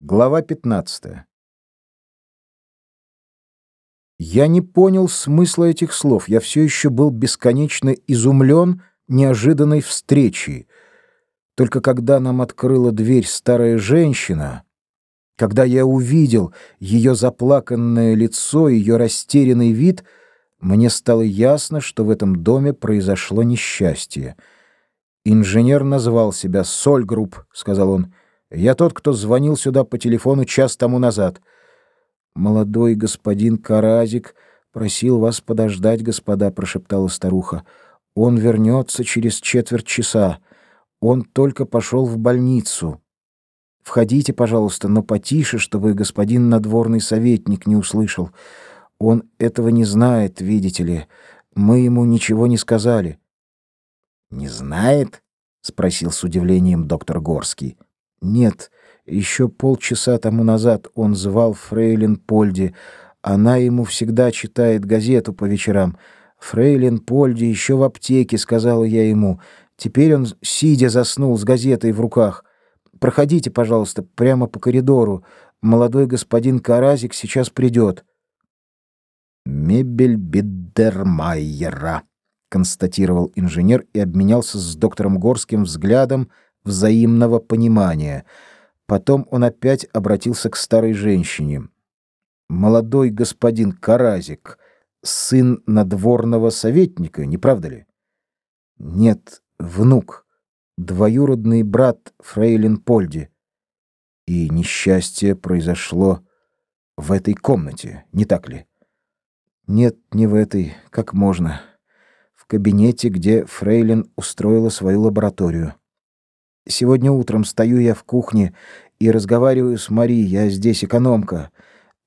Глава 15. Я не понял смысла этих слов. Я все еще был бесконечно изумлен неожиданной встречей. Только когда нам открыла дверь старая женщина, когда я увидел ее заплаканное лицо, ее растерянный вид, мне стало ясно, что в этом доме произошло несчастье. Инженер назвал себя Сольгрупп, сказал он. Я тот, кто звонил сюда по телефону час тому назад. Молодой господин Каразик просил вас подождать, господа, прошептала старуха. Он вернется через четверть часа. Он только пошел в больницу. Входите, пожалуйста, но потише, чтобы господин надворный советник не услышал. Он этого не знает, видите ли. Мы ему ничего не сказали. Не знает? спросил с удивлением доктор Горский. Нет, еще полчаса тому назад он звал Фрейлин Польди. Она ему всегда читает газету по вечерам. Фрейлин Польди еще в аптеке, сказала я ему. Теперь он, сидя, заснул с газетой в руках. Проходите, пожалуйста, прямо по коридору. Молодой господин Каразик сейчас придет. Мебель Биддермайера, констатировал инженер и обменялся с доктором Горским взглядом, взаимного понимания. Потом он опять обратился к старой женщине. Молодой господин Каразик, сын надворного советника, не правда ли? Нет, внук, двоюродный брат фрейлин Польди. И несчастье произошло в этой комнате, не так ли? Нет, не в этой, как можно. В кабинете, где фрейлин устроила свою лабораторию. Сегодня утром стою я в кухне и разговариваю с Марией, я здесь экономка.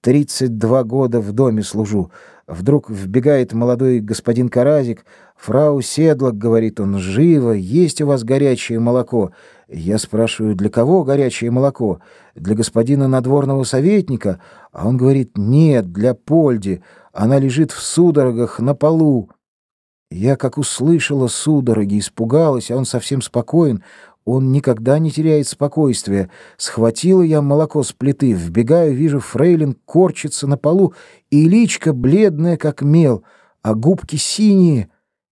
Тридцать два года в доме служу. Вдруг вбегает молодой господин Каразик. «Фрау Седлок», — говорит он, — «живо, есть у вас горячее молоко?» Я спрашиваю, для кого горячее молоко? Для господина надворного советника? А он говорит, нет, для Польди. Она лежит в судорогах на полу. Я, как услышала судороги, испугалась, а он совсем спокоен. Он никогда не теряет спокойствия. Схватила я молоко с плиты, вбегаю, вижу, фрейлин корчится на полу, и личка бледная, как мел, а губки синие.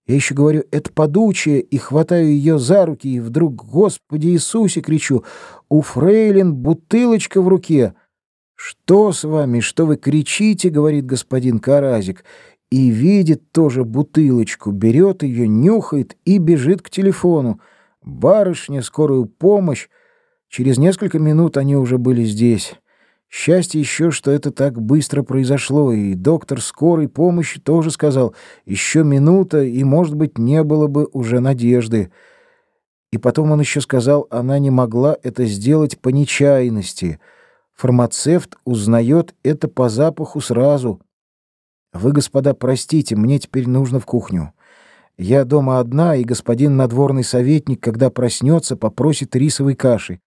Я еще говорю, это подучая, и хватаю ее за руки, и вдруг, Господи Иисусе, кричу, у фрейлин бутылочка в руке. «Что с вами? Что вы кричите?» — говорит господин Каразик. И видит тоже бутылочку, берет ее, нюхает и бежит к телефону барышня, скорую помощь. Через несколько минут они уже были здесь. Счастье еще, что это так быстро произошло, и доктор скорой помощи тоже сказал, еще минута, и, может быть, не было бы уже надежды. И потом он еще сказал, она не могла это сделать по нечаянности. Фармацевт узнает это по запаху сразу. Вы, господа, простите, мне теперь нужно в кухню. Я дома одна, и господин надворный советник, когда проснется, попросит рисовой каши.